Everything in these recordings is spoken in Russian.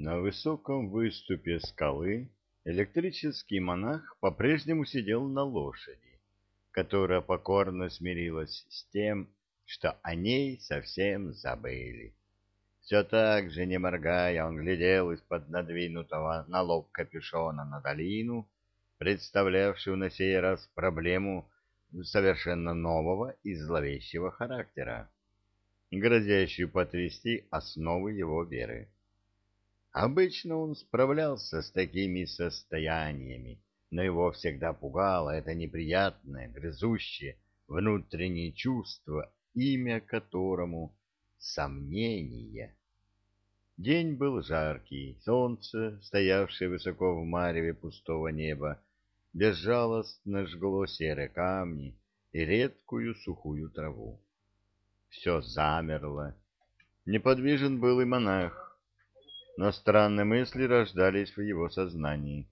На высоком выступе скалы электрический монах по-прежнему сидел на лошади, которая покорно смирилась с тем, что о ней совсем забыли. Все так же, не моргая, он глядел из-под надвинутого на лоб капюшона на долину, представлявшую на сей раз проблему совершенно нового и зловещего характера, грозящую потрясти основы его веры. Обычно он справлялся с такими состояниями, но его всегда пугало это неприятное, грызущее внутреннее чувство, имя которому — сомнение. День был жаркий, солнце, стоявшее высоко в мареве пустого неба, безжалостно жгло серые камни и редкую сухую траву. Все замерло. Неподвижен был и монах, но странные мысли рождались в его сознании.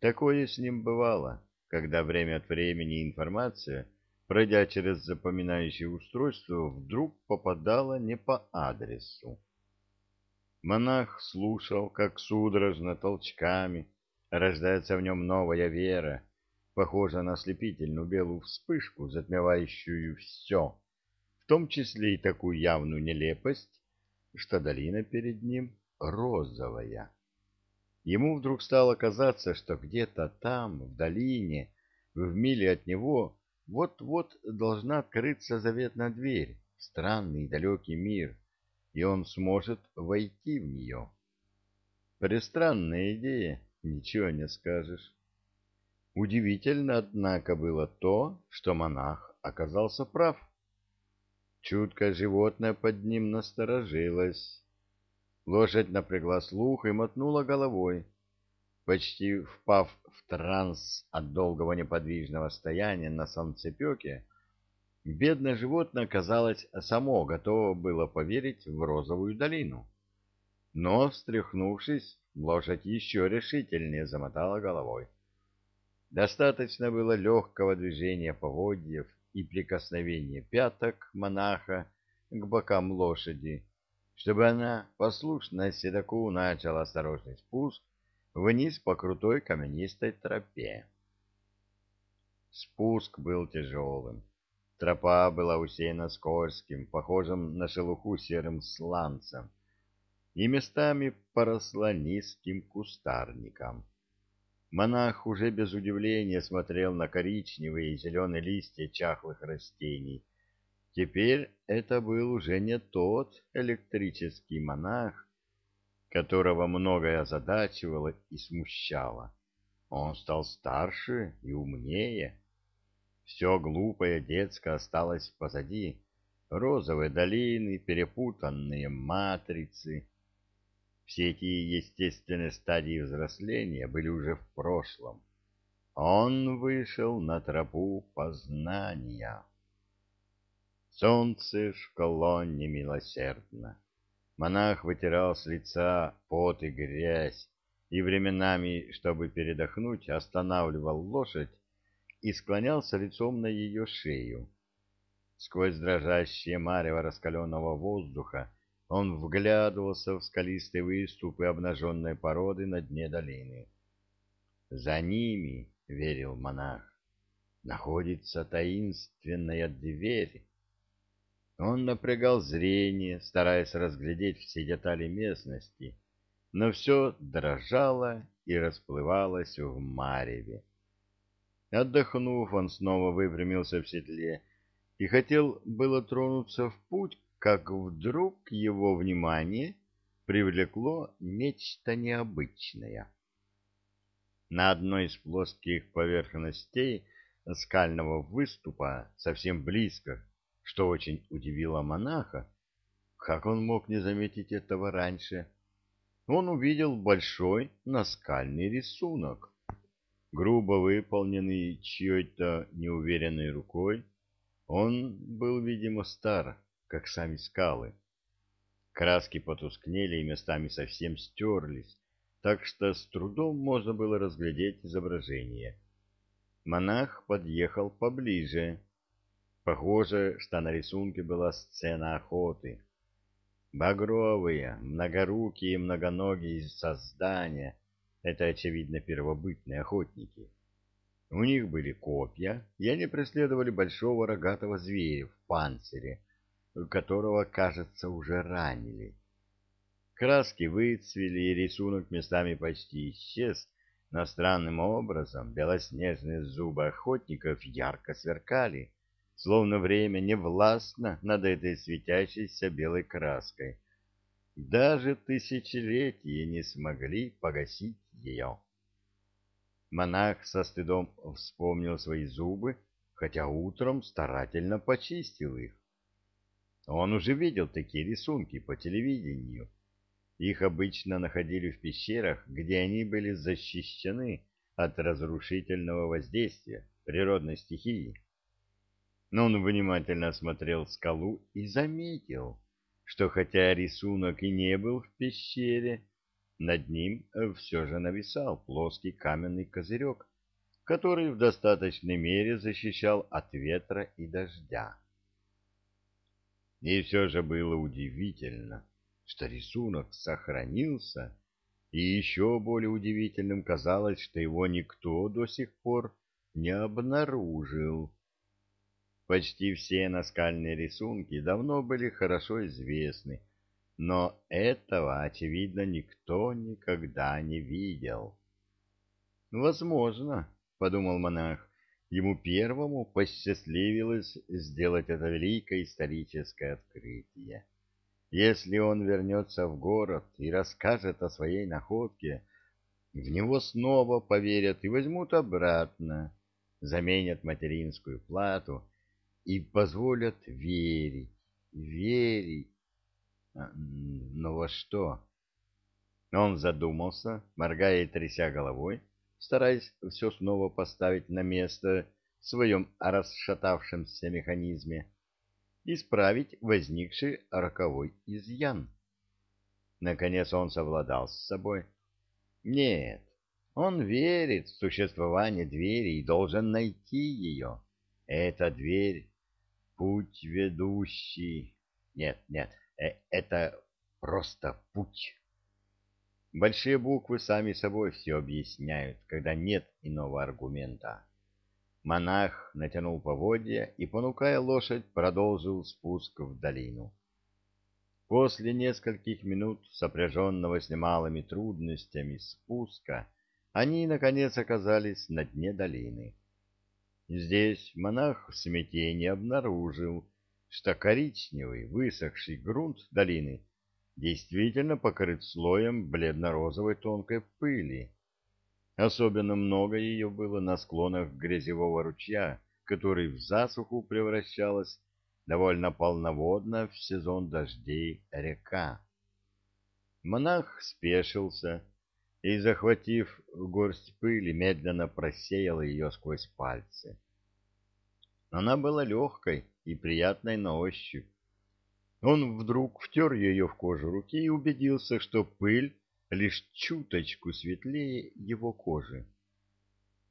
Такое с ним бывало, когда время от времени информация, пройдя через запоминающее устройство, вдруг попадала не по адресу. Монах слушал, как судорожно толчками рождается в нем новая вера, похожая на ослепительную белую вспышку, затмевающую все, в том числе и такую явную нелепость, что долина перед ним розовая. Ему вдруг стало казаться, что где-то там, в долине, в миле от него, вот-вот должна открыться заветная дверь странный далекий мир, и он сможет войти в нее. Престранная идея, ничего не скажешь. Удивительно, однако, было то, что монах оказался прав. Чуткое животное под ним насторожилось Лошадь напрягла слух и мотнула головой. Почти впав в транс от долгого неподвижного стояния на солнцепеке, бедное животное, казалось, само готово было поверить в розовую долину. Но, встряхнувшись, лошадь еще решительнее замотала головой. Достаточно было легкого движения поводьев и прикосновения пяток монаха к бокам лошади, чтобы она, послушно седоку, начала осторожный спуск вниз по крутой каменистой тропе. Спуск был тяжелым. Тропа была усеяна скользким, похожим на шелуху серым сланцем, и местами поросла низким кустарником. Монах уже без удивления смотрел на коричневые и зеленые листья чахлых растений, Теперь это был уже не тот электрический монах, которого многое озадачивало и смущало. Он стал старше и умнее. Все глупое детское осталось позади. Розовые долины, перепутанные матрицы. Все эти естественные стадии взросления были уже в прошлом. Он вышел на тропу познания. Солнце жгло немилосердно. Монах вытирал с лица пот и грязь, и временами, чтобы передохнуть, останавливал лошадь и склонялся лицом на ее шею. Сквозь дрожащее марево раскаленного воздуха он вглядывался в скалистые выступы обнаженной породы на дне долины. За ними, — верил монах, — находится таинственная дверь, он напрягал зрение, стараясь разглядеть все детали местности, но все дрожало и расплывалось в мареве. Отдохнув, он снова выпрямился в седле и хотел было тронуться в путь, как вдруг его внимание привлекло нечто необычное. На одной из плоских поверхностей скального выступа, совсем близко что очень удивило монаха. Как он мог не заметить этого раньше? Он увидел большой наскальный рисунок, грубо выполненный чьей-то неуверенной рукой. Он был, видимо, стар, как сами скалы. Краски потускнели и местами совсем стерлись, так что с трудом можно было разглядеть изображение. Монах подъехал поближе Похоже, что на рисунке была сцена охоты. Багровые, многорукие, многоногие создания — это, очевидно, первобытные охотники. У них были копья, и они преследовали большого рогатого зверя в панцире, которого, кажется, уже ранили. Краски выцвели, и рисунок местами почти исчез, но странным образом белоснежные зубы охотников ярко сверкали, словно время не властно над этой светящейся белой краской. Даже тысячелетия не смогли погасить ее. Монах со стыдом вспомнил свои зубы, хотя утром старательно почистил их. Он уже видел такие рисунки по телевидению. Их обычно находили в пещерах, где они были защищены от разрушительного воздействия природной стихии. Но он внимательно осмотрел скалу и заметил, что хотя рисунок и не был в пещере, над ним все же нависал плоский каменный козырек, который в достаточной мере защищал от ветра и дождя. И все же было удивительно, что рисунок сохранился, и еще более удивительным казалось, что его никто до сих пор не обнаружил. Почти все наскальные рисунки давно были хорошо известны, но этого, очевидно, никто никогда не видел. «Возможно», — подумал монах, — ему первому посчастливилось сделать это великое историческое открытие. Если он вернется в город и расскажет о своей находке, в него снова поверят и возьмут обратно, заменят материнскую плату и позволят верить, верить. А, но во что? Он задумался, моргая и тряся головой, стараясь все снова поставить на место в своем расшатавшемся механизме, исправить возникший роковой изъян. Наконец он совладал с собой. Нет, он верит в существование двери и должен найти ее. Эта дверь — путь ведущий. Нет, нет, э, это просто путь. Большие буквы сами собой все объясняют, когда нет иного аргумента. Монах натянул поводья и, понукая лошадь, продолжил спуск в долину. После нескольких минут, сопряженного с немалыми трудностями спуска, они, наконец, оказались на дне долины. Здесь монах в смятении обнаружил, что коричневый, высохший грунт долины действительно покрыт слоем бледно-розовой тонкой пыли, Особенно много ее было на склонах грязевого ручья, который в засуху превращалась довольно полноводно в сезон дождей река. Монах спешился и, захватив горсть пыли, медленно просеял ее сквозь пальцы. Она была легкой и приятной на ощупь. Он вдруг втер ее в кожу руки и убедился, что пыль лишь чуточку светлее его кожи.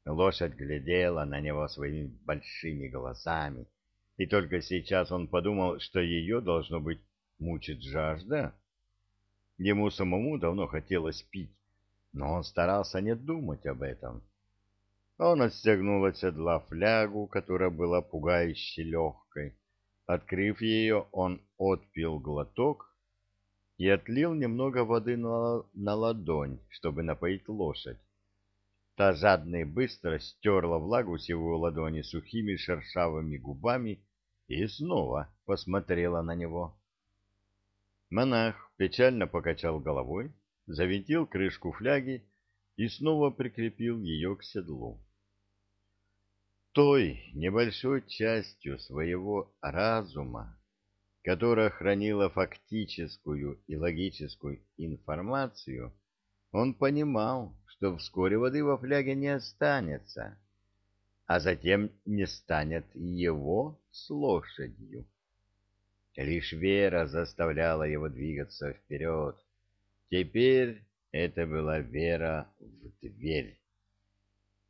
Лошадь глядела на него своими большими глазами, и только сейчас он подумал, что ее, должно быть, мучит жажда. Ему самому давно хотелось пить, но он старался не думать об этом. Он отстегнул от седла флягу, которая была пугающе легкой. Открыв ее, он отпил глоток и отлил немного воды на, на ладонь, чтобы напоить лошадь. Та жадно и быстро стерла влагу с его ладони сухими шершавыми губами и снова посмотрела на него. Монах печально покачал головой, завинтил крышку фляги и снова прикрепил ее к седлу. Той небольшой частью своего разума, которая хранила фактическую и логическую информацию, он понимал, что вскоре воды во фляге не останется, а затем не станет его с лошадью. Лишь вера заставляла его двигаться вперед. Теперь это была вера в дверь.